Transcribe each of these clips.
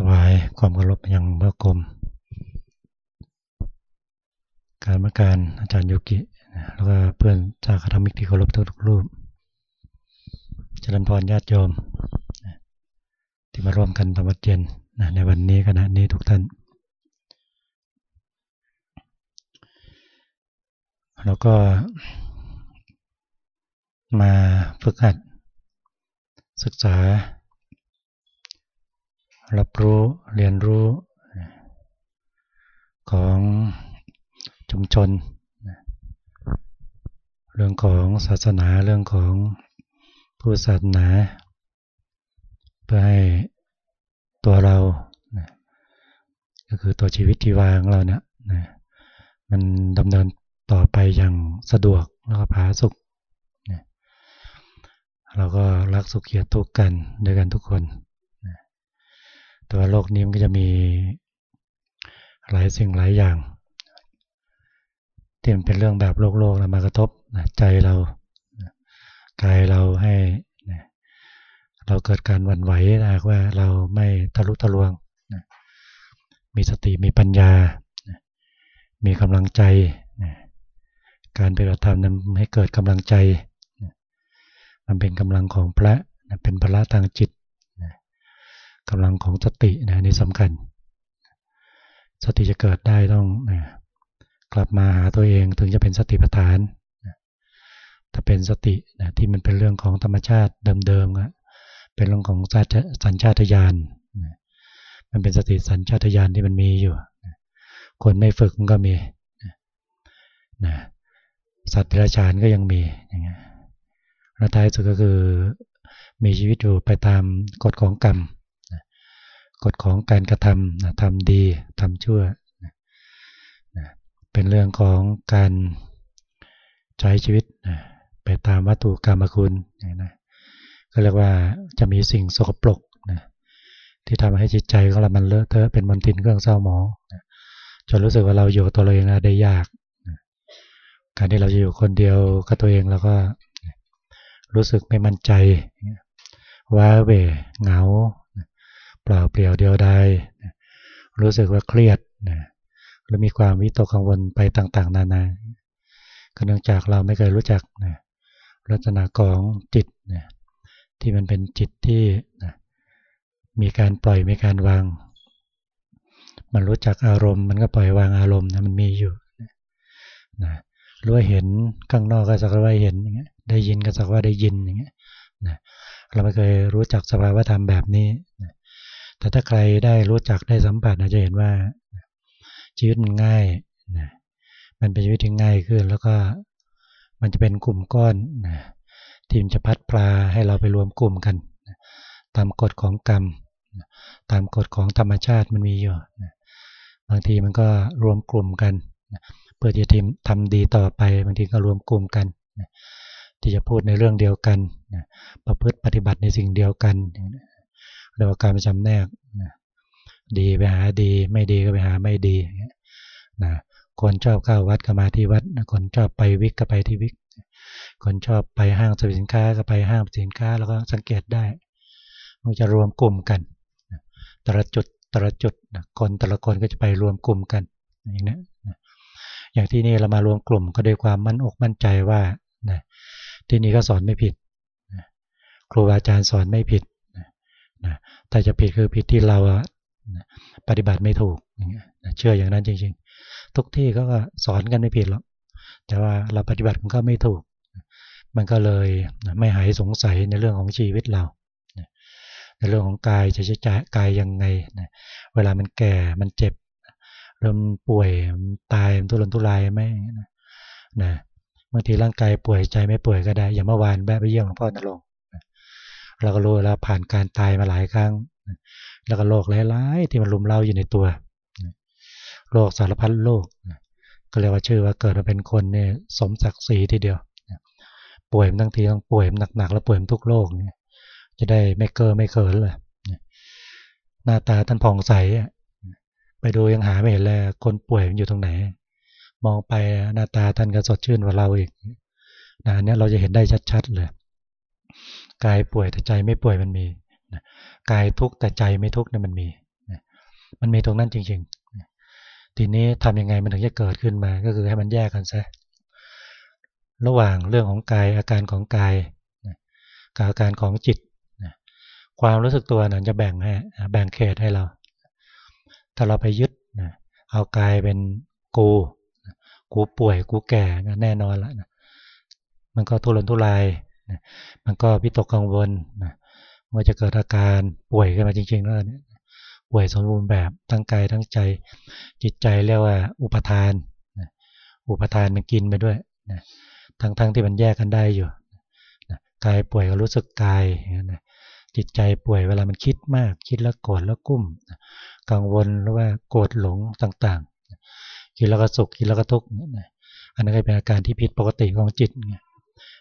ถวายความเคารพยังพระกรมการมาการอาจารย์โยกิ แล้วก็เพื่อนจากธรรมิกที่เคารพทุกรูปเจริญพรญาติโยม ที่มาร่วมกันธรรมเจนในวันนี้ขณะนี้ทุกท่าน แล้วก็มาฝึกหัดศึกษา รับรู้เรียนรู้ของชุมชน เรื่องของศาสนาเรื่องของผู้ศาสนา เพื่อให้ตัวเราก็คือตัวชีวิตที่วางเราเนี่ยมันดำเนินต่อไปอย่างสะดวกแล้วก็ผาสุขเราก็รักสุขเกียรติทุกกันด้วยกันทุกคน ตัวโลกนี้มันก็จะมีหลายสิ่งหลายอย่างที่มันเป็นเรื่องแบบโลกโลกมากระทบใจเรากายเราให้เราเกิดการหวั่นไหวนะว่าเราไม่ทะลุทะลวง มีสติมีปัญญา มีกำลังใจ การปฏิบัติธรรมนั้นให้เกิดกำลังใจ มันเป็นกำลังของพระเป็นพละทางจิต กำลังของสตินะนี่สำคัญ สติจะเกิดได้ต้องนะกลับมาหาตัวเองถึงจะเป็นสติปัฏฐานถ้าเป็นสตินะที่มันเป็นเรื่องของธรรมชาติเดิมๆเป็นเรื่องของสัญชาตญาณมันเป็นสติสัญชาตญาณที่มันมีอยู่คนไม่ฝึกก็มีนะสัตว์เดรัจฉานก็ยังมีอย่างเงี้ยแล้วท้ายสุดก็คือมีชีวิตอยู่ไปตามกฎของกรรม กฎของการกระทำทำดีทำชั่วเป็นเรื่องของการใช้ชีวิตไปตามวัตถุกรรมคุณนะก็เรียกว่าจะมีสิ่งสกปรกนะที่ทำให้จิตใจของเรามันเลอะเทอะเป็นมลทินเครื่องเศร้าหมองจนรู้สึกว่าเราอยู่ตัวเราเองได้ยากการที่เราจะอยู่คนเดียวกับตัวเองแล้วก็รู้สึกไม่มั่นใจว้าเวเหงา ปล่าเปลี่ยวเดียวดายรู้สึกว่าเครียดนะหรือมีความวิตกกังวลไปต่างๆ นานาก็เนื่องจากเราไม่เคยรู้จักนะลักษณะของจิตนะที่มันเป็นจิตที่นะมีการปล่อยมีการวาง มันรู้จักอารมณ์ มันก็ปล่อยวางอารมณ์นะมันมีอยู่นะรู้ว่าเห็นข้างนอกก็สักว่าเห็นอย่างเงี้ยได้ยินก็สักว่าได้ยินอย่างเงี้ยนะเราไม่เคยรู้จักสภาวะธรรมแบบนี้นะ แต่ถ้าใครได้รู้จักได้สัมผัสจะเห็นว่าชีวิตมันง่ายนะมันเป็นชีวิตที่ง่ายขึ้น แล้วก็มันจะเป็นกลุ่มก้อนนะทีมจะพัดปลาให้เราไปรวมกลุ่มกันนะตามกฎของกรรม ตามกฎของธรรมชาติมันมีอยู่นะบางทีมันก็รวมกลุ่มกันนะเพื่อจะทำดีต่อไป บางทีก็รวมกลุ่มกันนะที่จะพูดในเรื่องเดียวกันนะประพฤติปฏิบัติในสิ่งเดียวกัน เรียกว่าการประจำแนกนะดีไปหาดี ไม่ดีก็ไปหาไม่ดีนะคนชอบเข้าวัดก็มาที่วัดคนชอบไปวิกก็ไปที่วิก คนชอบไปห้างสรรพสินค้าก็ไปห้างสินค้าแล้วก็สังเกตได้มันจะรวมกลุ่มกันแต่ละจุดแต่ละจุดคนแต่ละคนก็จะไปรวมกลุ่มกันอย่างนี้อย่างที่นี่เรามารวมกลุ่มก็ด้วยความมั่นอกมั่นใจว่าที่นี่ก็สอนไม่ผิดครูอาจารย์สอนไม่ผิด แต่จะผิดคือผิดที่เราปฏิบัติไม่ถูกเชื่ออย่างนั้นจริง ๆ ทุกที่ก็สอนกันไม่ผิดหรอกแต่ว่าเราปฏิบัติมันก็ไม่ถูก มันก็เลยไม่หายสงสัยในเรื่องของชีวิตเราในเรื่องของกายจะใช้กายยังไงเวลามันแก่มันเจ็บ เริ่มป่วยตายทุรนทุรายไหมนะบางทีร่างกายป่วยใจไม่ป่วยก็ได้ อย่างเมื่อวานแวะไปเยี่ยมหลวงพ่อนรง เราก็รู้แล้วผ่านการตายมาหลายครั้ง แล้วก็โรคหลายๆที่มันลุมเล่าอยู่ในตัวโรคสารพัดโรคก็เรียกว่าชื่อว่าเกิดมาเป็นคนเนี่ยสมศักดิ์ศรีทีเดียวป่วยมันทั้งทีต้องป่วยมันหนักๆแล้วป่วยมันทุกโรคเนี่ยจะได้ไม่เกอไม่เขินเลยหน้าตาท่านผ่องใสไปดูยังหาไม่เห็นเลยคนป่วยมันอยู่ตรงไหน มองไปหน้าตาท่านก็สดชื่นกว่าเราอีกนะเนี้เราจะเห็นได้ชัดๆเลย กายป่วยแต่ใจไม่ป่วยมันมีกายทุกข์แต่ใจไม่ทุกข์เนี่ยมันมีมันมีตรงนั้นจริงๆทีนี้ทำยังไงมันถึงจะเกิดขึ้นมา ก็คือให้มันแยกกันซะระหว่างเรื่องของกายอาการของกายกับอาการของจิตความรู้สึกตัวนั้นจะแบ่งให้แบ่งเขตให้เรา ถ้าเราไปยึดเอากายเป็นกูกูป่วยกูแก่แน่นอนละมันก็ทุรนทุราย มันก็พิตกกังวลว่าจะเกิดอาการป่วยขึ้นมาจริงๆแล้วเนี่ยป่วยสมบูรณ์แบบทั้งกายทั้งใจ จิตใจเรียกว่า อุปทานอุปทานมันกินไปด้วยทั้งๆทที่มันแยกกันได้อยู่กายป่วยก็รู้สึกกายจิตใจป่วยเวลามันคิดมากคิดแล้วโกรธแล้วกุ้มกังวลหรือว่าโกรธหลงต่างๆคิดแล้วก็สุขคิดแล้วก็ทุกข์อันนั้นก็เป็นอาการที่ผิดปกติของจิต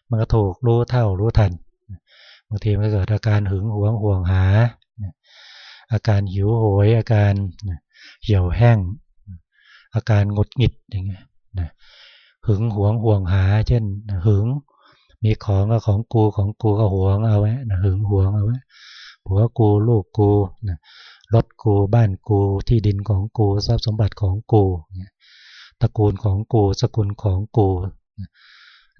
มันก็ถูกรู้เท่ารู้ทันบางทีมันเกิดอาการหึงหวงห่วงหา อาการหิวโหย อาการเหี่ยวแห้ง อาการงดหงิดอย่างเงี้ยหึงหวงห่วงหา เช่นหึงมีของก็ของกูของกูก็หวงเอาไว้หึงหวงเอาไว้ผัวกูลูกกูรถกูบ้านกูที่ดินของกูทรัพย์สมบัติของกูตระกูลของกูสกุลของกู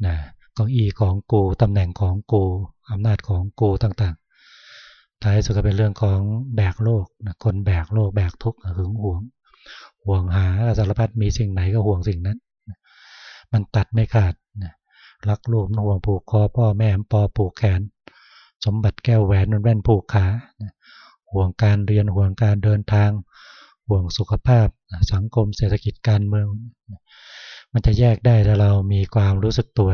นะ ก้องอีของกูตำแหน่งของกูอำนาจของกูต่างๆ ท้ายสุดก็เป็นเรื่องของแบกโลกนะคนแบกโลกแบกทุกข์หึงหวง ห่วงหาสารพัดมีสิ่งไหนก็ห่วงสิ่งนั้น มันตัดไม่ขาดรักลูกห่วงผูกคอพ่อแม่ปอผูกแขน สมบัติแก้วแหวนนแว่นผูกขาห่วงการเรียนห่วงการเดินทาง ห่วงสุขภาพสังคมเศรษฐกิจการเมือง มันจะแยกได้ถ้าเรามีความรู้สึกตัว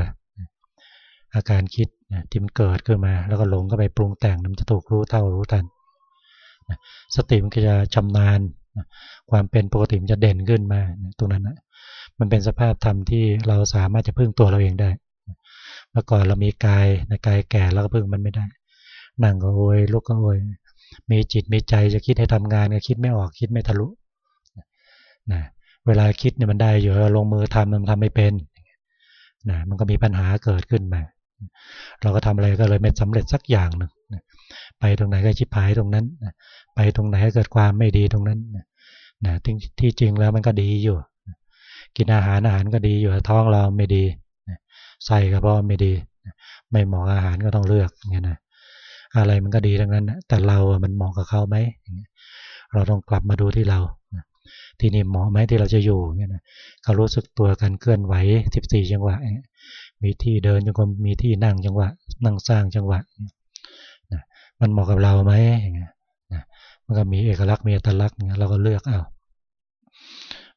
อาการคิดที่มันเกิดขึ้นมา แล้วก็หลงก็ไปปรุงแต่งมันจะถูกรู้เท่ารู้ทันสติมันก็จะชำนาญความเป็นปกติมันจะเด่นขึ้นมาตรงนั้นนะมันเป็นสภาพธรรมที่เราสามารถจะพึ่งตัวเราเองได้เมื่อก่อนเรามีกายในกายแก่แล้วก็พึ่งมันไม่ได้นั่งก็โอยลุกก็โอยมีจิตมีใจจะคิดให้ทำงานก็คิดไม่ออกคิดไม่ทะลุนะเวลาคิดเนี่ยมันได้อยู่ลงมือทำมันทำไม่เป็นนะมันก็มีปัญหาเกิดขึ้นมา เราก็ทำอะไรก็เลยไม่สำเร็จสักอย่างหนึ่งไปตรงไหนก็ชิบหายตรงนั้นไปตรงไหนก็เกิดความไม่ดีตรงนั้นนะที่จริงแล้วมันก็ดีอยู่ กินอาหารอาหารก็ดีอยู่ท้องเราไม่ดีใส่กระเพาะไม่ดี ไม่เหมาะอาหารก็ต้องเลือกอย่างนี้นะอะไรมันก็ดีทั้งนั้นแต่เรา มันเหมาะกับเขาไหมเราต้องกลับมาดูที่เรา ที่นี่เหมาะไหมที่เราจะอยู่เงี้ยนะเขารู้สึกตัวกันเคลื่อนไหว 14 จังหวะ มีที่เดินจังกรมมีที่นั่งจังหวะ นั่งสร้างจังหวะนะมันเหมาะกับเราไหมอย่างเงี้ยนะมันก็มีเอกลักษณ์มีอัตลักษณ์เงี้ยเราก็เลือกเอา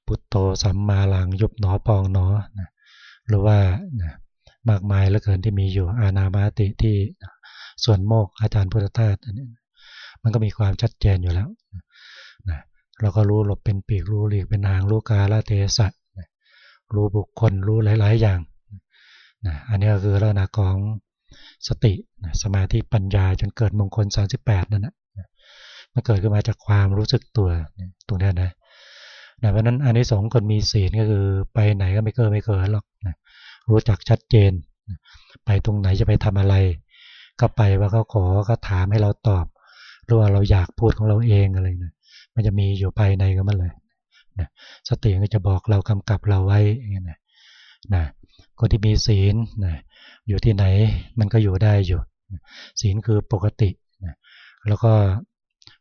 พุทโธสัมมาหลังยุบหนอปองหนอนะหรือว่านะมากมายเหลือเกินที่มีอยู่อานาบาติที่ส่วนโมกอาจารย์พุทธทาสอันนี้มันก็มีความชัดเจนอยู่แล้วนะ เราก็รู้หลบเป็นปีกรู้หลีกเป็นหางรู้กาลเทศะรู้บุคคลรู้หลาย ๆ อย่างนะอันนี้ก็คือลักษณะของสตินะสมาธิปัญญาจนเกิดมงคล 38 นั่นนะมันเกิดขึ้นมาจากความรู้สึกตัวตรงนี้นะนะเพราะนั้นอันนี้สองคนมีศีลก็คือไปไหนก็ไม่เกินไม่เกินหรอกนะรู้จักชัดเจนนะไปตรงไหนจะไปทำอะไร ก็ไปว่าเขาขอก็ถามให้เราตอบ หรือว่าเราอยากพูดของเราเองอะไรนะ มันจะมีอยู่ภายในก็มันเลยนะสติก็จะบอกเรากำกับเราไว้อย่างนี้นะนะคนที่มีศีลนะอยู่ที่ไหนมันก็อยู่ได้อยู่ ศีลคือปกตินะแล้วก็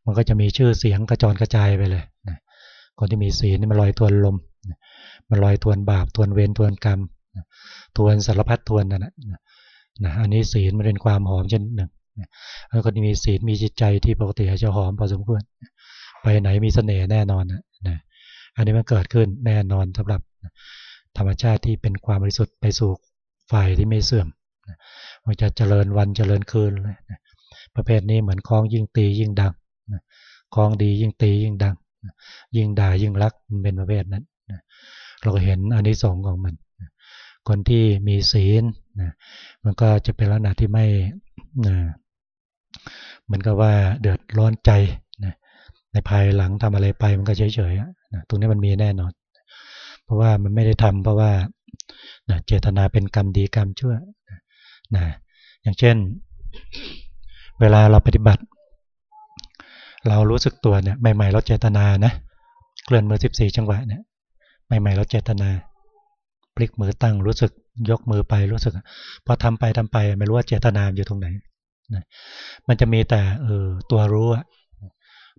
มันก็จะมีชื่อเสียงกระจรกระจายไปเลยนะคนที่มีศีลนี่มันลอยทวนลมนะมันลอยทวนบาปทวนเวรทวนกรรมนะทวนสารพัดทวนนั่นนะนะอันนี้ศีลมันเป็นความหอมเช่นหนึ่งแล้วคนที่มีศีลมีจิตใจที่ปกติจะหอมพอสมควร ไปไหนมีเสน่ห์แน่นอนนะอันนี้มันเกิดขึ้นแน่นอนสำหรับธรรมชาติที่เป็นความบริสุทธิ์ไปสู่ฝ่ายที่ไม่เสื่อมมันจะเจริญวันเจริญคืนเลยประเภทนี้เหมือนคล้องยิ่งตียิ่งดังคล้องดียิ่งตียิ่งดัง ยิ่งด่ายิ่งรักมันเป็นประเภทนั้นเราเห็นอันนี้สองของมัน คนที่มีศีลมันก็จะเป็นลักษณะที่ไม่เหมือนกับว่าเดือดร้อนใจ ในภายหลังทำอะไรไปมันก็เฉยๆตรงนี้มันมีแน่นอน เพราะว่ามันไม่ได้ทำเพราะว่านะเจตนาเป็นกรรมดีกรรมชั่วนะอย่างเช่น เวลาเราปฏิบัติ เรารู้สึกตัวเนี่ยใหม่ๆเราเจตนานะเคลื่อนมือ14จังหวะเนี่ยใหม่ๆเราเจตนาพลิกมือตั้งรู้สึกยกมือไปรู้สึกพอทำไปทำไป ไม่รู้ว่าเจตนาอยู่ตรงไหนนะมันจะมีแต่เออตัวรู้อะ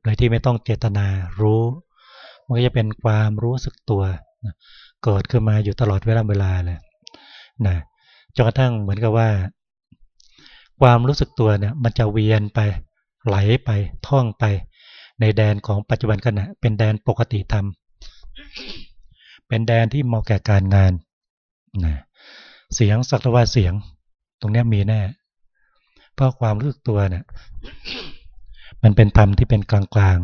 ดยที่ไม่ต้องเจตนารู้ มันก็จะเป็นความรู้สึกตัวนะเกิดขึ้นมาอยู่ตลอดเวลาเวลาเลยนะจนกระทั่งเหมือนกับว่า ความรู้สึกตัวเนี่ยมันจะเวียนไปไหลไปท่องไป ในแดนของปัจจุบันขณะเป็นแดนปกติธรรม เป็นแดนที่เหมาะแก่การงานนะเสียงสักว่าเสียง ตรงนี้มีแน่ เพราะความรู้สึกตัวเนี่ย มันเป็นธรรมที่เป็นกลาง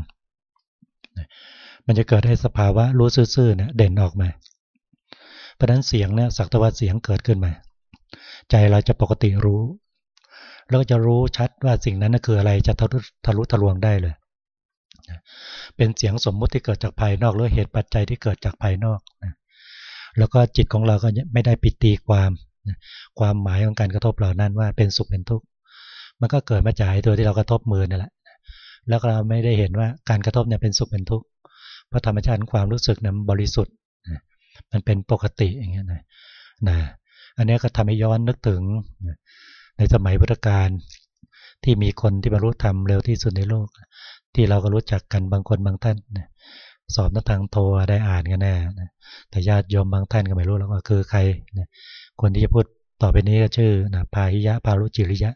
ๆ มันจะเกิดให้สภาวะรู้ซื่อๆเนี่ยเด่นออกมา เพราะนั้นเสียงเนี่ยสักว่าเสียงเกิดขึ้นมา ใจเราจะปกติรู้ แล้วจะรู้ชัดว่าสิ่งนั้นคืออะไรจะทะลุทะลุทะลวงได้เลย เป็นเสียงสมมุติที่เกิดจากภายนอกหรือเหตุปัจจัยที่เกิดจากภายนอกนะแล้วก็จิตของเราก็ไม่ได้ปิดตีความ ความหมายของการกระทบเหล่านั้นว่าเป็นสุขเป็นทุกข์ มันก็เกิดมาจากตัวที่เรากระทบมือนี่แหละ แล้วเราไม่ได้เห็นว่าการกระทบเนี่ยเป็นสุขเป็นทุกข์เพราะธรรมชาติความรู้สึกนั้นบริสุทธิ์มันเป็นปกติอย่างเงี้ยนะนะอันนี้ก็ทำให้ย้อนนึกถึงในสมัยพุทธกาลที่มีคนที่บรรลุธรรมเร็วที่สุดในโลก ที่เราก็รู้จักกันบางคนบางท่านสอบนักทางโทรได้อ่านกันแน่แต่ญาติโยมบางท่านก็ไม่รู้แล้วว่าคือใครนะคนที่จะพูดต่อไปนี้ก็ชื่อนะพาหิยะพารุจิริยะ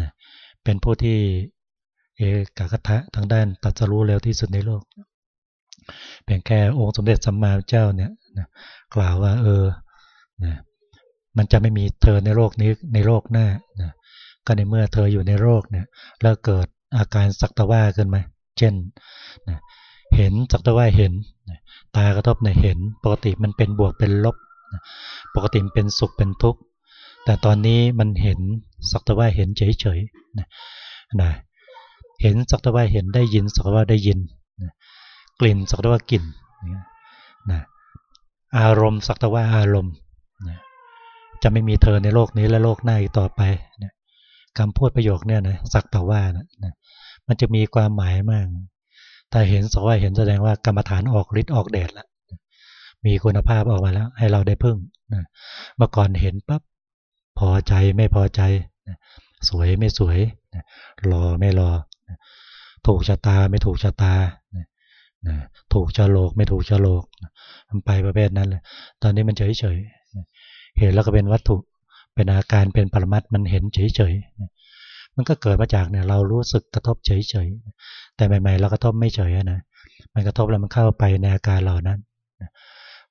นะเป็นผู้ที่ เอกกทะทางด้านตัดสรู้เร็วที่สุดในโลกเพียงแค่องค์สมเด็จสัมมาเจ้าเนี่ยนะกล่าวว่า เออนะมันจะไม่มีเธอในโลกนี้ในโลกหน้านะก็ในเมื่อเธออยู่ในโลกเนี่ยแล้วเกิดอาการสักตะว่าขึ้นไหมเช่นนะเห็นสักตะว่าเห็นตากระทบในเห็น ปกติมันเป็นบวกเป็นลบ ปกติมันเป็นสุขเป็นทุกข์แต่ตอนนี้มันเห็นสักตะว่าเห็นเฉยๆนะนะ เห็นสักตะว่าเห็นได้ยินสักตะว่าได้ยินนะกลิ่นสักตะว่ากลิ่นนะอารมณ์สักตะว่าอารมณ์นะจะไม่มีเธอในโลกนี้และโลกหน้าอีกต่อไปนะคำพูดประโยคเนี่ยนะสักแต่ว่านะนะมันจะมีความหมายมากถ้าเห็นสักว่าเห็นแสดงว่ากรรมฐานออกฤทธิ์ออกเดชแล้วมีคุณภาพออกมาแล้ว ให้เราได้พึ่งนะเมื่อก่อนเห็นปั๊บพอใจไม่พอใจสวยไม่สวยรอไม่รอ ถูกชะตาไม่ถูกชะตาถูกชะโลกไม่ถูกชะโลกมันไปประเภทนั้นเลย ตอนนี้มันเฉยเฉยเห็นแล้วก็เป็นวัตถุ เป็นอาการเป็นปรมัตมันเห็นเฉยเฉยมันก็เกิดมาจากเนี่ยเรารู้สึกกระทบเฉยๆแต่ใหม่ๆเรากระทบไม่เฉยนะ มันกระทบแล้วมันเข้าไปในอาการเหล่านั้น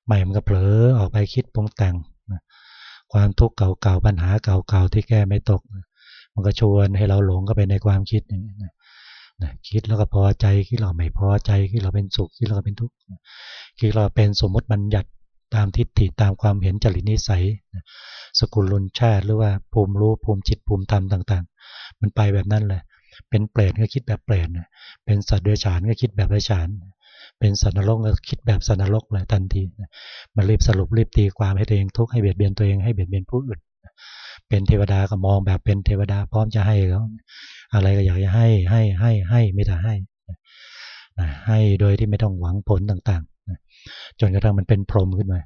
ใหม่มันก็เผลอออกไปคิดปรุงแต่ง ความทุกข์เก่าๆปัญหาเก่าๆที่แก้ไม่ตก มันก็ชวนให้เราหลงเข้าไปในความคิดอย่างนี้ นะคิดแล้วก็พอใจคิดเราไม่พอใจคิดเราเป็นสุขคิดเราเป็นทุกข์คิดเราเป็นสมมติบัญญัติตามทิฏฐิตามความเห็นจริตนิสัยสกุลลุนชาติหรือว่าภูมิรู้ภูมิจิตภูมิธรรมต่าง ๆ มันไปแบบนั้นเลยเป็นเปรตก็คิดแบบเปรตเป็นสัตว์เดรัจฉานก็คิดแบบเดรัจฉาน เป็นสัตว์นรกก็คิดแบบสัตว์นรกเลยทันทีมันรีบสรุปรีบตีความให้ตัวเองทุกข์ให้เบียดเบียนตัวเองให้เบียดเบียนผู้อื่น เป็นเทวดาก็มองแบบเป็นเทวดาพร้อมจะให้แล้วอะไรก็อยากจะให้ให้ให้ให้ไม่แต่ให้ให้โดยที่ไม่ต้องหวังผลต่างๆจนกระทั่งมันเป็นพรหมขึ้นมา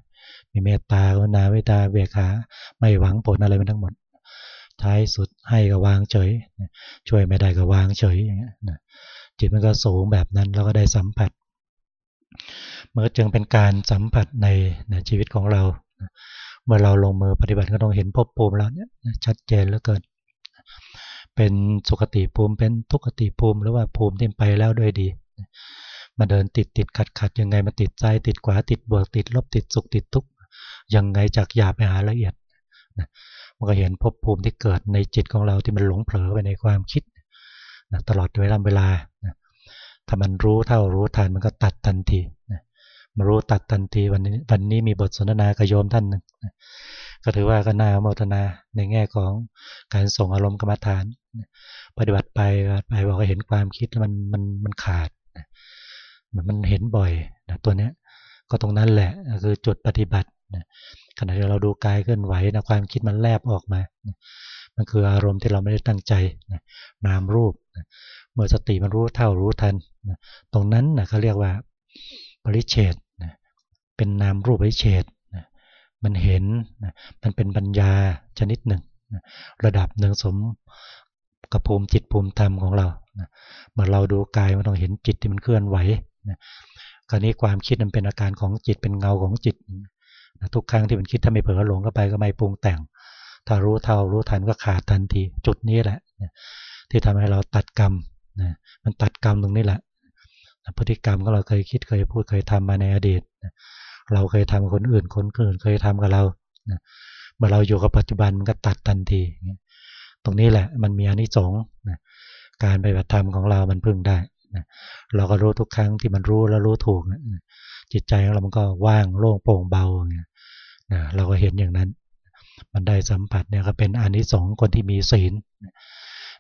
มีเมตตากรุณาเวตาเบียขาไม่หวังผลอะไรมันทั้งหมด ท้ายสุดให้ก็วางเฉย ช่วยไม่ได้ก็วางเฉยอย่างเงี้ยจิตมันก็สูงแบบนั้นแล้วก็ได้สัมผัสเมันก็จึงเป็นการสัมผัสในชีวิตของเรา เมื่อเราลงมือปฏิบัติก็ต้องเห็นภพภูมิแล้วเนี่ยชัดเจนแล้วเกิดเป็นสุขติภูมิเป็นทุกขติภูมิหรือว่าภูมิที่ไปแล้วด้วยดี มาเดินติดติดขัดขัดยังไงมาติดใจติดขวาติดบวกติดลบติดสุขติดทุกยังไงจากหยาบไปหาละเอียดมันก็เห็นภพภูมิที่เกิดในจิตของเราที่มันหลงเผลอไปในความคิดตลอดเวลาเวลาถ้ามันรู้เท่ารู้ทันมันก็ตัดทันทีนะ มารู้ตัดทันทีวันนี้วันนี้มีบทสนทนากับโยมท่านนึงก็ถือว่าก็น่าโมทนาในแง่ของการส่งอารมณ์กรรมฐาน ปฏิบัติไปไปบอกเห็นความคิดมันมันมันขาดมันมันเห็นบ่อยนะตัวเนี้ยก็ตรงนั้นแหละคือจุดปฏิบัติขณะที่เราดูกายเคลื่อนไหวนะความคิดมันแลบออกมา มันคืออารมณ์ที่เราไม่ได้ตั้งใจนามรูป เมื่อสติมันรู้เท่ารู้ทัน ตรงนั้นนะเขาเรียกว่าปริเฉด เป็นนามรูปปริเฉดมันเห็นมันเป็นปัญญาชนิดหนึ่ง ระดับหนึ่งสมกับภูมิจิตภูมิธรรมของเราเมื่อเราดูกายมันต้องเห็นจิตที่มันเคลื่อนไหวคราวนี้ความคิดมันเป็นอาการของจิตเป็นเงาของจิตทุกครั้งที่มันคิดถ้าไม่เผลอหลงเข้าไปก็ไม่ปรุงแต่ง ถ้ารู้เท่ารู้ทันก็ขาดทันทีจุดนี้แหละที่ทำให้เราตัดกรรมมันตัดกรรมตรงนี้แหละพฤติกรรมก็เราเคยคิดเคยพูดเคยทำมาในอดีต เราเคยทำคนอื่นคนอื่นเคยทำกับเราเมื่อเราอยู่กับปัจจุบันมันก็ตัดทันที ตรงนี้แหละมันมีอนิสงส์การปฏิบัติธรรมของเรามันพึ่งได้เราก็รู้ทุกครั้งที่มันรู้แล้วรู้ถูก จิตใจของเรามันก็ว่างโล่งโปร่งเบาเราก็เห็นอย่างนั้น มันได้สัมผัสเนี่ยก็เป็นอานิสงส์คนที่มีศีล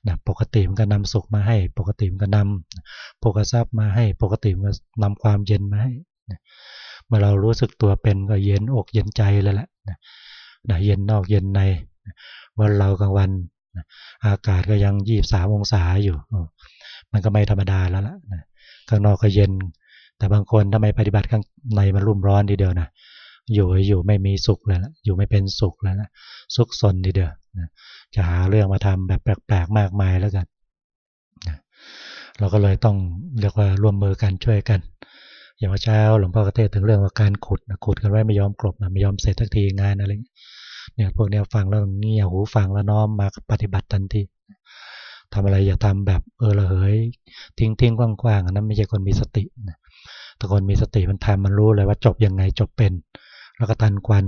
นะปกติมันก็นำสุขมาให้ ปกติมันก็นำโภคทรัพย์มาให้ ปกติมันก็นำความเย็นมาให้ เมื่อเรารู้สึกตัวเป็นก็เย็นอกเย็นใจเลยแหละนะเย็นนอกเย็นในวันเรากลางวันอากาศก็ยังยี่บสามองศาอยู่ มันก็ไม่ธรรมดาแล้วล่ะข้างนอกก็เย็น แต่บางคนทำไมปฏิบัติข้างในมันรุ่มร้อนทีเดียวนะอยู่อยู่ไม่มีสุขเลยละอยู่ไม่เป็นสุขแล้วนะสุขสนทีเดียวจะหาเรื่องมาทำแบบแปลกๆมากมายแล้วกันเราก็เลยต้องเรียกว่าร่วมมือกันช่วยกัน อย่างเช้าหลวงพ่อกเทศถึงเรื่องว่าการขุดขุดกันไว้ไม่ยอมกลบไม่ยอมเสร็จทักทีงานอะไรเนี่ยพวกเนี้ยฟังแล้วเงี่ยหูฟังแล้วน้อมมาปฏิบัติทันทีทำอะไรอย่าทำแบบเออระเหย ทิ้งทิ้งกว้างๆนั้นไม่ใช่คนมีสตินะแต่คนมีสติมันทำมันรู้เลยว่าจบยังไงจบเป็น แล้วก็ทันควัน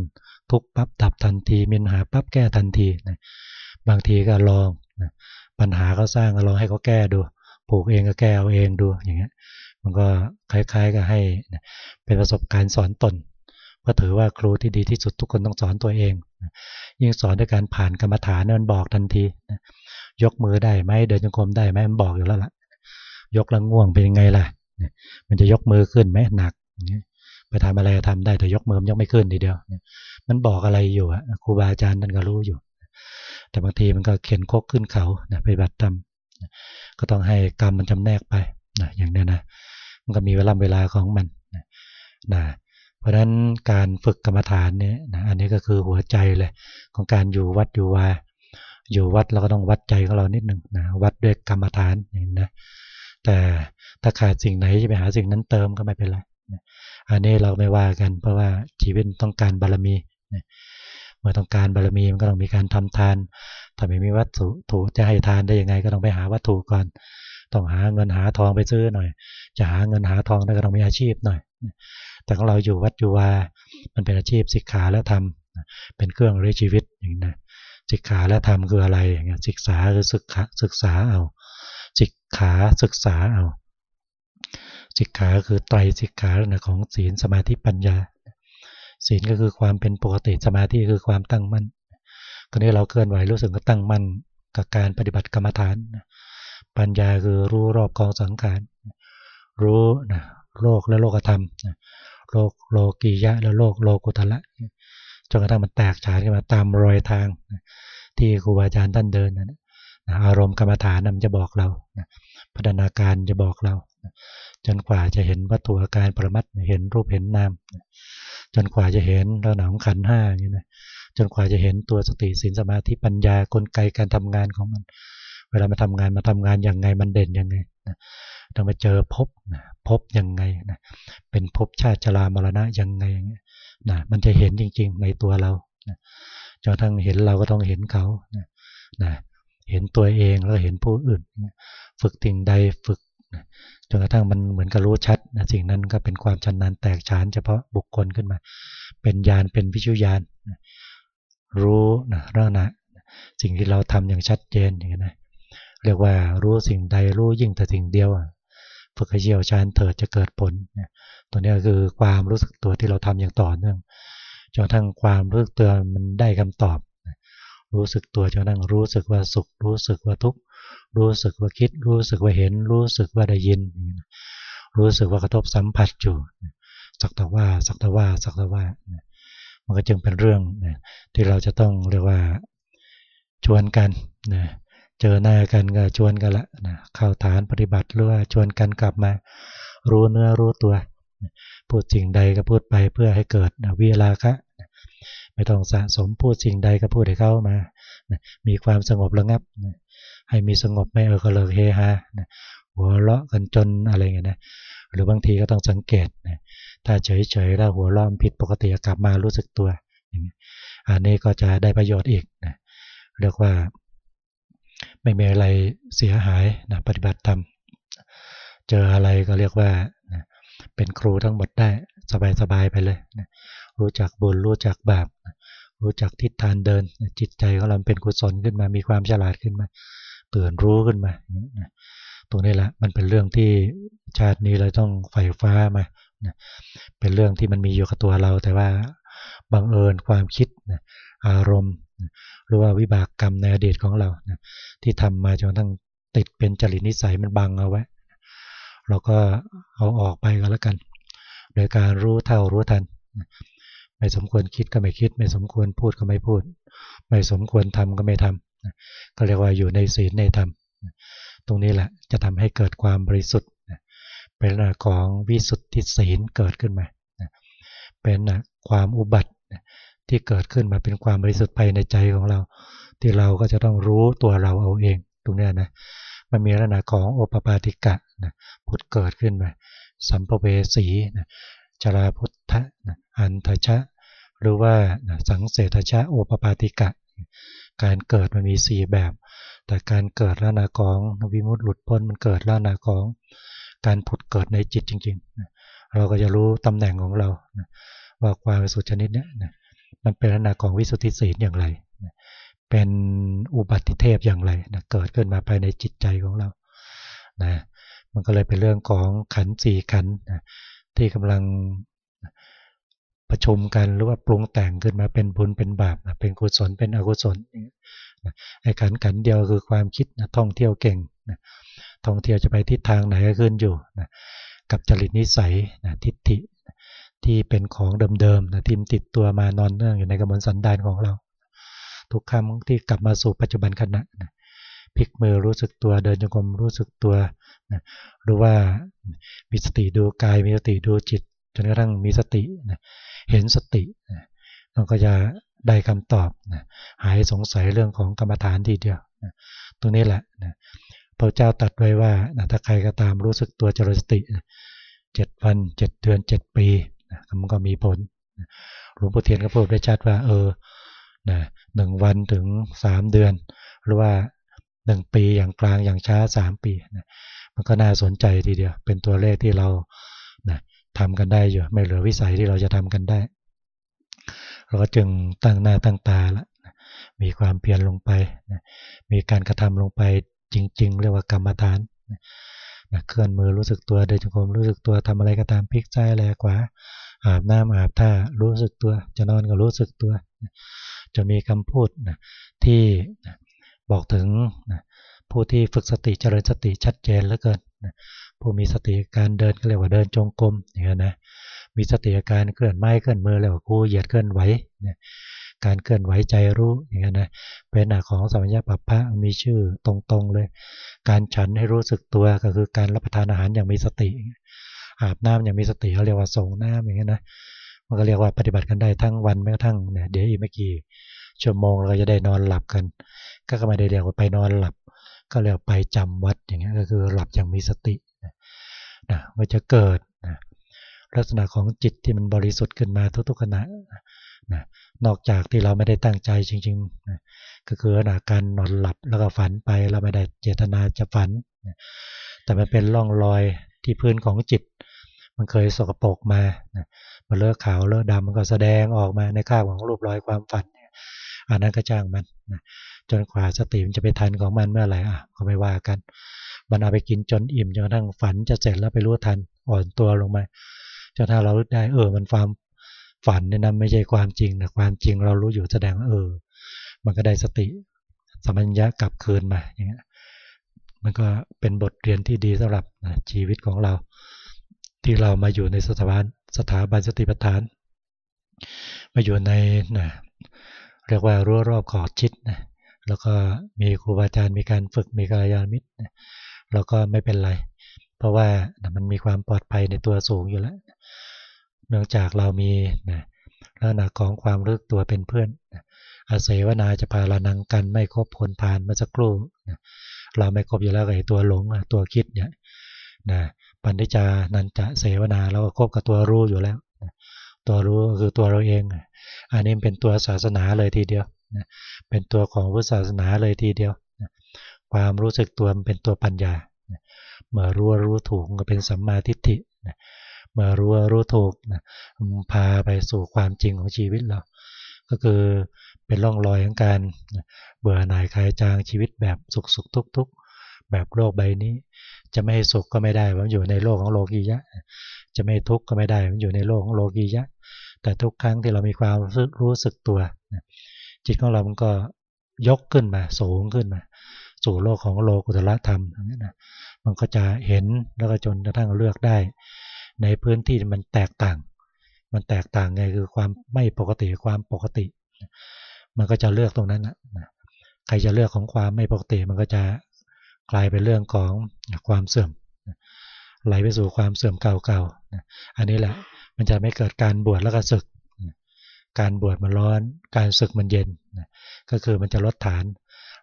ทุกปั๊บดับทันทีมีปัญหาปั๊บแก้ทันทีนะบางทีก็ลองนะปัญหาเขาสร้างก็ลองให้เขาแก้ดู ผูกเองก็แก้เอาเองดูอย่างเงี้ย มันก็คล้ายๆกับให้เป็นประสบการณ์สอนตนก็ถือว่าครูที่ดีที่สุดทุกคนต้องสอนตัวเอง ยิ่งสอนด้วยการผ่านกรรมฐานนั่นบอกทันที ยกมือได้ไหมเดินจงกรมได้ไหมมันบอกอยู่แล้วล่ะ ยกแล้วง่วงเป็นยังไงล่ะ มันจะยกมือขึ้นไหมหนัก ไปทำอะไรทำได้แต่ยกมือมันยกไม่ขึ้นทีเดียว มันบอกอะไรอยู่อะครูบาอาจารย์ท่านก็รู้อยู่ แต่บางทีมันก็เข็นโคกขึ้นเขาไปบัติธรรมก็ต้องให้กรรมมันจำแนกไปอย่างนี้นะ มันก็มีเวลาเวลาของมันนะเพราะฉะนั้นการฝึกกรรมฐานเนี่ยนะอันนี้ก็คือหัวใจเลยของการอยู่วัดอยู่วาอยู่วัดเราก็ต้องวัดใจของเรานิดหนึ่งนะวัดด้วยกรรมฐานอย่างนะแต่ถ้าขาดสิ่งไหนจะไปหาสิ่งนั้นเติมก็ไม่เป็นไรนะอันนี้เราไม่ว่ากัน เพราะว่าชีวิตต้องการบารมีนะเมื่อต้องการบารมีมันก็ต้องมีการทำทานถ้าไม่มีวัตถุถูจะให้ทานได้ยังไง ก็ต้องไปหาวัตถุก่อน ต้องหาเงินหาทองไปซื้อหน่อย จะหาเงินหาทองได้ก็ต้องมีอาชีพหน่อย แต่ของเราอยู่วัดอยู่วา มันเป็นอาชีพศิกขาและธรรมเป็นเครื่องเลี้ยงชีวิตอย่างนี้นะศิกขาและธรรมคืออะไรอย่างเงี้ยศึกษาคือศึกษาศึกษาเอาศิกขาศึกษาเอาศิกขาคือไตรศิกขาของศีลสมาธิปัญญา ศีลก็คือความเป็นปกติสมาธิคือความตั้งมั่นก็นี้เราเคลื่อนไหวรู้สึกก็ตั้งมั่นกับการปฏิบัติกรรมฐาน ปัญญาคือรู้รอบกองสังขารรู้นะโลกและโลกธรรมโลกโลกียะและโลกโลกุตละจนกระทั่งมันแตกฉานขึ้นมาตามรอยทาง ที่ครูบาอาจารย์ท่านเดินนะอารมณ์กรรมฐานมันจะบอกเราพัฒนาการจะบอกเรา จนกว่าจะเห็นวัตถุอาการประมัตเห็นรูปเห็นนามจนกว่าจะเห็นระหนังขันห้าอย่างนี้นะจนกว่าจะเห็นตัวสติสินสมาธิปัญญากลไกการทำงานของมัน เวลามาทำงานมาทำงานอย่างไงมันเด่นยังไงต้องไปเจอพบนะพบยังไงนะเป็นพบชาติชรามรณะยังไงอย่างเงี้ยนะมันจะเห็นจริง ๆ ในตัวเรานะจนทั้งเห็นเราก็ต้องเห็นเขานะนะเห็นตัวเองแล้วเห็นผู้อื่น ฝึกติ่งใดฝึกจนกระทั่งมันเหมือนกับรู้ชัดนะสิ่งนั้นก็เป็นความชำนนาญแตกฉานเฉพาะบุคคลขึ้นมา เป็นญาณเป็นพิชุญาณรู้นะเรื่องนะสิ่งที่เราทำอย่างชัดเจนอย่างนี้นะ เรียกว่ารู้สิ่งใดรู้ยิ่งแต่สิ่งเดียวฝึกให้เชี่ยวชาญเถิดจะเกิดผลตัวนี้คือความรู้สึกตัวที่เราทำอย่างต่อเนื่องจนทั้งความรู้สึกตัวมันได้คำตอบ รู้สึกตัวจนทั้งรู้สึกว่าสุข รู้สึกว่าทุกข์รู้สึกว่าคิด รู้สึกว่าเห็น รู้สึกว่าได้ยิน รู้สึกว่ากระทบสัมผัสอยู่สักแต่ว่าสักแต่ว่าสักแต่ว่ามันก็จึงเป็นเรื่องที่เราจะต้องเรียกว่าชวนกันนะ เจอหน้ากันก็ชวนกันละนะเข้าฐานปฏิบัติหรือว่าชวนกันกลับมา รู้เนื้อรู้ตัว พูดสิ่งใดก็พูดไปเพื่อให้เกิดวิราคะไม่ต้องสะสมพูดสิ่งใดก็พูดให้เข้ามา มีความสงบระงับ ให้มีสงบไม่เออก็เลิกเฮฮาหัวเราะกันจนอะไรเงี้ยนะ หรือบางทีก็ต้องสังเกต ถ้าเฉยๆแล้วหัวเราะผิดปกติกลับมารู้สึกตัว อันนี้ก็จะได้ประโยชน์อีกนะเรียกว่า ไม่มีอะไรเสียหายนะปฏิบัติธรรมเจออะไรก็เรียกว่าเป็นครูทั้งหมดได้สบายๆไปเลยนะรู้จักบุญรู้จักบาปรู้จักทิศทางเดิน จิตใจของเราเป็นกุศลขึ้นมา มีความฉลาดขึ้นมาเตื่นรู้ขึ้นมาตรงนี้แหละมันเป็นเรื่องที่ชาตินี้เราต้องใฝ่ฟ้ามาเป็นเรื่องที่มันมีอยู่กับตัวเรา แต่ว่าบังเอิญความคิดอารมณ์ หรือว่าวิบากกรรมในอดีตของเราที่ทำมาจนทั้งติดเป็นจริตนิสัยมันบังเอาไว้ เราก็เอาออกไปก็แล้วกัน โดยการรู้เท่ารู้ทัน ไม่สมควรคิดก็ไม่คิด ไม่สมควรพูดก็ไม่พูด ไม่สมควรทำก็ไม่ทำก็เรียกว่าอยู่ในศีลในธรรมตรงนี้แหละจะทำให้เกิดความบริสุทธิ์เป็นลักษณะของวิสุทธิศีลเกิดขึ้นมาเป็นความอุบัติ ที่เกิดขึ้นมาเป็นความบริสุทธิ์ภายในใจของเรา ที่เราก็จะต้องรู้ตัวเราเอาเองตรงนี้นะมันมีลักษณะของโอปปาติกะนะพุทธเกิดขึ้นมา สัมภเวสีนะจราพุทธนะอันทชะ หรือว่านะสังเสทชะโอปปาติกะ การเกิดมันมีสี่แบบ แต่การเกิดลักษณะของวิมุตติหลุดพ้นมันเกิดลักษณะของการผุดเกิดในจิตจริงๆ เราก็จะรู้ตำแหน่งของเรา ว่าความสุชนิดนี้ มันเป็นลักษณะของวิสุทธิศีลอย่างไร เป็นอุบัติเทพอย่างไรนะเกิดขึ้นมาภายในจิตใจของเรานะมันก็เลยเป็นเรื่องของขันสี่ขันนะที่กำลังประชุมกันหรือว่าปรุงแต่งขึ้นมาเป็นบุญเป็นบาปนะเป็นกุศลเป็นอกุศลนะไอ้ขันขันเดียวคือความคิดนะท่องเที่ยวเก่งนะท่องเที่ยวจะไปทิศทางไหนก็ขึ้นอยู่นะกับจริตนิสัยนะทิฏฐิ ที่เป็นของเดิมๆนะทิมติดตัวมานอนเนื่องอยู่ในกระมวลสันดานของเรา ทุกครั้งที่กลับมาสู่ปัจจุบันขณะนะพลิกมือรู้สึกตัวเดินจงกรมรู้สึกตัวนะหรือว่ามีสติดูกายมีสติดูจิต จนกระทั่งมีสตินะเห็นสตินะมันก็จะได้คำตอบนะหายสงสัยเรื่องของกรรมฐานทีเดียวนะตรงนี้แหละนะพระเจ้าตัดไว้ว่านะถ้าใครก็ตามรู้สึกตัวเจริญสติเจ็ดวันเจ็ดเดือนเจ็ดปี มันก็มีผลหลวงพ่อเทียนก็พูดได้ชัดว่า เออนะหนึ่งวันถึงสามเดือน หรือว่าหนึ่งปีอย่างกลางอย่างช้าสามปีนะมันก็น่าสนใจทีเดียว เป็นตัวเลขที่เรานะทำกันได้อยู่ ไม่เหลือวิสัยที่เราจะทำกันได้ เราก็จึงตั้งหน้าตั้งตาละมีความเพียรลงไปนะมีการกระทำลงไปจริง ๆ เรียกว่ากรรมฐานนะเคลื่อนมือรู้สึกตัวเดินจงกรมรู้สึกตัวทำอะไรก็ตามพลิกซ้ายแลกว่า อาบน้ำอาบท่ารู้สึกตัว จะนอนก็รู้สึกตัวจะมีคำพูดนะที่บอกถึงนะผู้ที่ฝึกสติเจริญสติชัดเจนเหลือเกินนะผู้มีสติการเดินก็เรียกว่าเดินจงกรมอย่างนี้นะมีสติการเคลื่อนไม้เคลื่อนมือเรียกว่ากูเหยียดเคลื่อนไหวนะการเคลื่อนไหวใจรู้อย่างนี้นะเป็นหน้าของสัมยาปัปพะมีชื่อตรงๆเลย การฉันให้รู้สึกตัวก็คือการรับประทานอาหารอย่างมีสติ อาบน้ำอย่างมีสติเขาเรียกว่าส่งน้ำอย่างนี้ยนะมันก็เรียกว่าปฏิบัติกันได้ทั้งวันแม้กระทั่งเนี่ยเดี๋ยวอีกไม่กี่ชั่วโมงเราจะได้นอนหลับกัน ก็ไม่ได้เรียกว่าไปนอนหลับ ก็เรียกไปจำวัดอย่างเงี้ยก็คือหลับอย่างมีสตินะมันจะเกิดนะลักษณะของจิตที่มันบริสุทธิ์ขึ้นมาทุกๆขณะนะนอกจากที่เราไม่ได้ตั้งใจจริงๆนะก็คือขณะการนอนหลับแล้วก็ฝันไปเราไม่ได้เจตนาจะฝันนะแต่มันเป็นร่องรอยที่พื้นของจิต มันเคยสกปรกมานะมันเลิกขาวเลิกดำมันก็แสดงออกมาในข้าวของรูปรอยความฝันอันนั้นก็จ้างมันนะจนกว่าสติมันจะไปทันของมันเมื่อไหร่อะก็ไม่ว่ากัน มันเอาไปกินจนอิ่มจนกระทั่งฝันจะเสร็จแล้วไปรู้ทันอ่อนตัวลงมาจนถ้าเราได้เออมันความฝันเนี่ยนะไม่ใช่ความจริงนะความจริงเรารู้อยู่แสดงเออ มันก็ได้สติสมัญญะกลับคืนมาอย่างเงี้ยมันก็เป็นบทเรียนที่ดีสำหรับนะชีวิตของเรา ที่เรามาอยู่ในสถาบันสถาบันสติปัฏฐาน มาอยู่ในนะเรียกว่ารั้วรอบขอบชิดนะแล้วก็มีครูบาอาจารย์มีการฝึกมีกัลยาณมิตรเราก็ไม่เป็นไร เพราะว่ามันมีความปลอดภัยในตัวสูงอยู่แล้ว เนื่องจากเรามีนะลักษณะของความรู้ตัวเป็นเพื่อนอาศัยวนาจะพาลานังกันไม่ครบคนผ่านมาสักครู่เราไม่ครบอยู่แล้วไอ้ตัวหลงตัวคิดเนี่ยนะ ปัญญจานันจะเสวนาเราก็คบกับตัวรู้อยู่แล้ว ตัวรู้คือตัวเราเอง อันนี้เป็นตัวศาสนาเลยทีเดียวเป็นตัวของพุทธศาสนาเลยทีเดียว ความรู้สึกตัวมันเป็นตัวปัญญา เมื่อรู้รู้ถูกก็เป็นสัมมาทิฏฐิเมื่อรู้รู้ถูกพาไปสู่ความจริงของชีวิตเรา ก็คือเป็นร่องรอยของการเบื่อหน่ายคลายจางชีวิตแบบสุขสุขทุกทุกแบบโลกใบนี้ จะไม่สุขก็ไม่ได้มันอยู่ในโลกของโลกียะ จะไม่ทุกข์ก็ไม่ได้มันอยู่ในโลกของโลกียะ แต่ทุกครั้งที่เรามีความรู้สึกตัวจิตของเรามันก็ยกขึ้นมาสูงขึ้นมา สู่โลกของโลกุตละธรรมนี่นะมันก็จะเห็นแล้วก็จนกระทั่งเลือกได้ ในพื้นที่มันแตกต่าง มันแตกต่างไงคือความไม่ปกติความปกติ มันก็จะเลือกตรงนั้นนะใครจะเลือกของความไม่ปกติมันก็จะ กลายเป็นเรื่องของความเสื่อมไหลไปสู่ความเสื่อมเก่าๆอันนี้แหละมันจะไม่เกิดการบวชแล้วก็ศึก การบวชมันร้อน การศึกมันเย็น ก็คือมันจะลดฐาน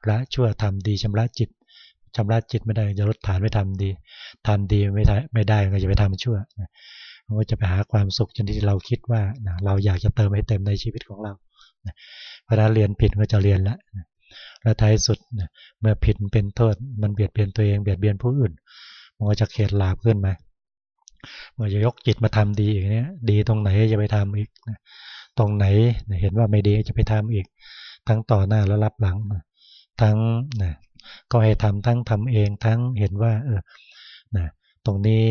ละชั่วทำดีชำระจิตชำระจิตไม่ได้จะลดฐานไม่ทำดีทำดีไม่ได้ไม่ได้ก็จะไปทำชั่วมันก็จะไปหาความสุขจนที่เราคิดว่าเราอยากจะเติมให้เต็มในชีวิตของเรานะเวลาเรียนผิดก็จะเรียนละ แล้วท้ายสุดเมื่อผิดเป็นโทษ มันเบียดเบียนตัวเองเบียดเบียนผู้อื่นมันก็จะเข็ดหลาบขึ้นมาเมื่อจะยกจิตมาทำดีอย่างนี้ดีตรงไหนจะไปทำอีกนะตรงไหนเห็นว่าไม่ดีจะไปทำอีก ทั้งต่อหน้าและรับหลังทั้งนะก็ให้ทำทั้งทำเองทั้งเห็นว่า เออนะตรงนี้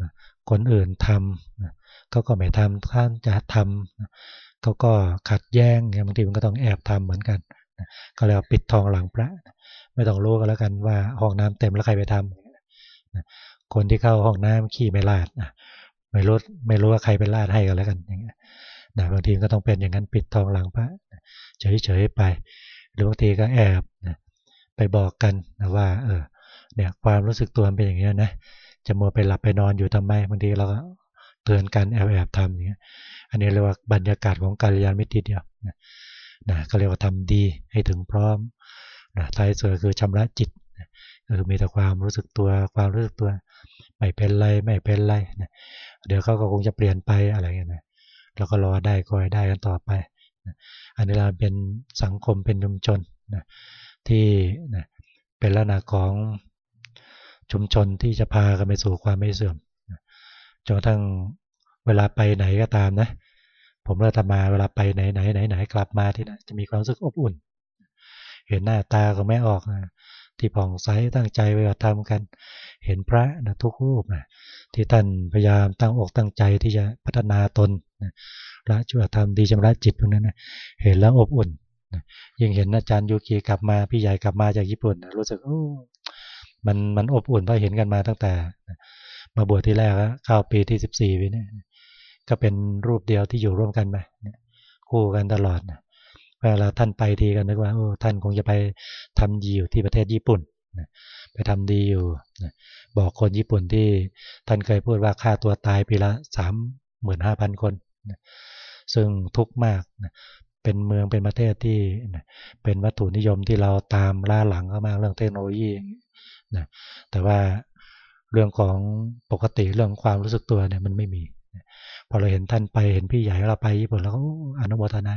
นะคนอื่นทำนะเขาก็ไม่ทำท่านจะทำนะเขาก็ขัดแย้งบางทีมันก็ต้องแอบทำเหมือนกัน ก็เลยปิดทองหลังพระ ไม่ต้องรู้กันแล้วกันว่าห้องน้ำเต็มแล้วใครไปทำนะคนที่เข้าห้องน้ำขี้ไม่ลาดไม่รู้ไม่รู้ว่าใครไปลาดให้กันแล้วกันอย่างเงี้ยนะบางทีก็ต้องเป็นอย่างนั้นปิดทองหลังพระเฉยๆไป หรือบางทีก็แอบนะไปบอกกันนะว่า เออ เนี่ยความรู้สึกตัวเป็นอย่างนี้ยนะจะมัวไปหลับไปนอนอยู่ทำไมบางทีเราก็เตือนกันแอบแอบทำอย่างเงี้ย อันนี้เรียกว่าบรรยากาศของการยานมิตรเดียวนะ นะก็เรียกว่าทำดีให้ถึงพร้อมนะท้ายสุดคือชำระจิตคือมีแต่ความรู้สึกตัวความรู้สึกตัว ไม่เป็นไรไม่เป็นไรนะเดี๋ยวเขาก็คงจะเปลี่ยนไปอะไรเงี้ยนะแล้วก็รอได้คอยได้กันต่อไปอันนี้เราเป็นสังคมเป็นชุมชนนะที่นะเป็นลักษณะของชุมชนที่จะพากันไปสู่ความไม่เสื่อมจนกระทั่งเวลาไปไหนก็ตามนะ ผมเราทำมาเวลาไปไหนไหนไหนไหนกลับมาที่นั่นจะมีความรู้สึกอบอุ่น เห็นหน้าตาก็ไม่ออกนะที่ผ่องใสตั้งใจไว้ทำกัน เห็นพระนะทุกรูปนะที่ท่านพยายามตั้งอกตั้งใจที่จะพัฒนาตนละชั่วทำดีชำระจิตพวกนั้นนะเห็นแล้วอบอุ่นยิ่งเห็นอาจารย์ยูกีกลับมาพี่ใหญ่กลับมาจากญี่ปุ่นรู้สึกโอ้มันมันอบอุ่นเพราะเห็นกันมาตั้งแต่ มาบวชที่แรกเข้าปีที่สิบสี่ปีนี่ย ก็เป็นรูปเดียวที่อยู่ร่วมกันไหมคู่กันตลอดเวลาท่านไปทีกันนึกว่าโอ้ท่านคงจะไปทำดีอยู่ที่ประเทศญี่ปุ่นไปทำดีอยู่บอกคนญี่ปุ่นที่ท่านเคยพูดว่าค่าตัวตายปีละสามหมื่นห้าพันคนซึ่งทุกข์มากเป็นเมืองเป็นประเทศที่เป็นวัตถุนิยมที่เราตามล่าหลังเข้ามาเรื่องเทคโนโลยีนะแต่ว่าเรื่องของปกติเรื่องความรู้สึกตัวเนี่ยมันไม่มี พอเราเห็นท่านไปเห็นพี่ใหญ่เราไปญี่ปุ่นแล้วก็อนุโมทนา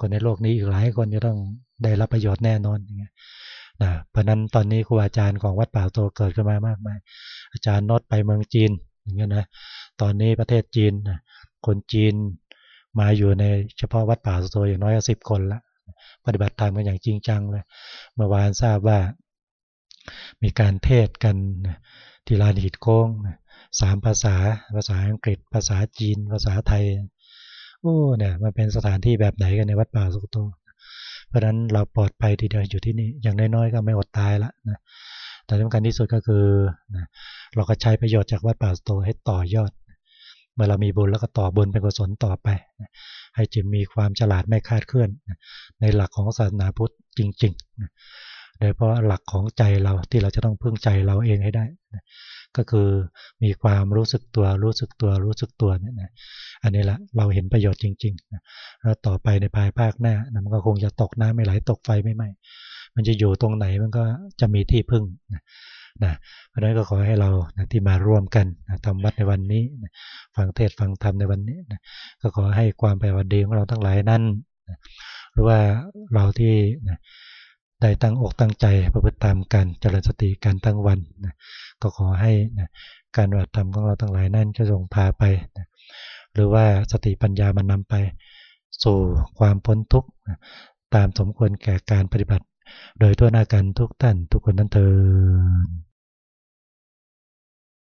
คนในโลกนี้อีกหลายคนจะต้องได้รับประโยชน์แน่นอนอย่างเงี้ยนะเพราะนั้นตอนนี้ครูอาจารย์ของวัดป่าโตเกิดขึ้นมามากมายอาจารย์นอดไปเมืองจีนอย่างเงี้ยนะตอนนี้ประเทศจีนคนจีนมาอยู่ในเฉพาะวัดป่าโตอย่างน้อยสิบคนละปฏิบัติธรรมกันอย่างจริงจังเลยเมื่อวานทราบว่า มีการเทศกันที่ลานหิดโค้ง สามภาษา ภาษาอังกฤษ ภาษาจีน ภาษาไทย โอ้เนี่ยมันเป็นสถานที่แบบไหนกันในวัดป่าสุกโต เพราะฉะนั้นเราปลอดภัยทีเดียวอยู่ที่นี่ อย่างน้อยๆก็ไม่อดตายละนะ แต่สำคัญที่สุดก็คือนะเราก็ใช้ประโยชน์จากวัดป่าสุกโตให้ต่อยอด เมื่อเรามีบุญแล้วก็ต่อบุญเป็นกุศลต่อไป ให้จิตมีความฉลาดไม่คาดเคลื่อน ในหลักของศาสนาพุทธจริงๆ โดยเพราะหลักของใจเราที่เราจะต้องพึ่งใจเราเองให้ได้ ก็คือมีความรู้สึกตัวรู้สึกตัวรู้สึกตัวเนี่ยนะอันนี้แหละเราเห็นประโยชน์จริงๆแล้วต่อไปในภายภาคหน้ามันก็คงจะตกน้ำไม่ไหลตกไฟไม่ไหม้มันจะอยู่ตรงไหนมันก็จะมีที่พึ่งนะนะเพราะนั้นก็ขอให้เรานะที่มาร่วมกันนะทำวัดในวันนี้นะฟังเทศฟังธรรมในวันนี้นะก็ขอให้ความไปวันดีของเราทั้งหลายนั้นนะหรือว่าเราที่นะ ได้ตั้งอกตั้งใจประพฤติตามกันเจริญสติการตั้งวันนะก็ขอให้นะการปฏิบัติธรรมของเราทั้งหลายนั่นจะส่งพาไปนะหรือว่าสติปัญญามันนำไป สู่ความพ้นทุกข์นะตามสมควรแก่การปฏิบัติ โดยทั่วหน้ากันทุกท่านทุกคนนั้นเถิด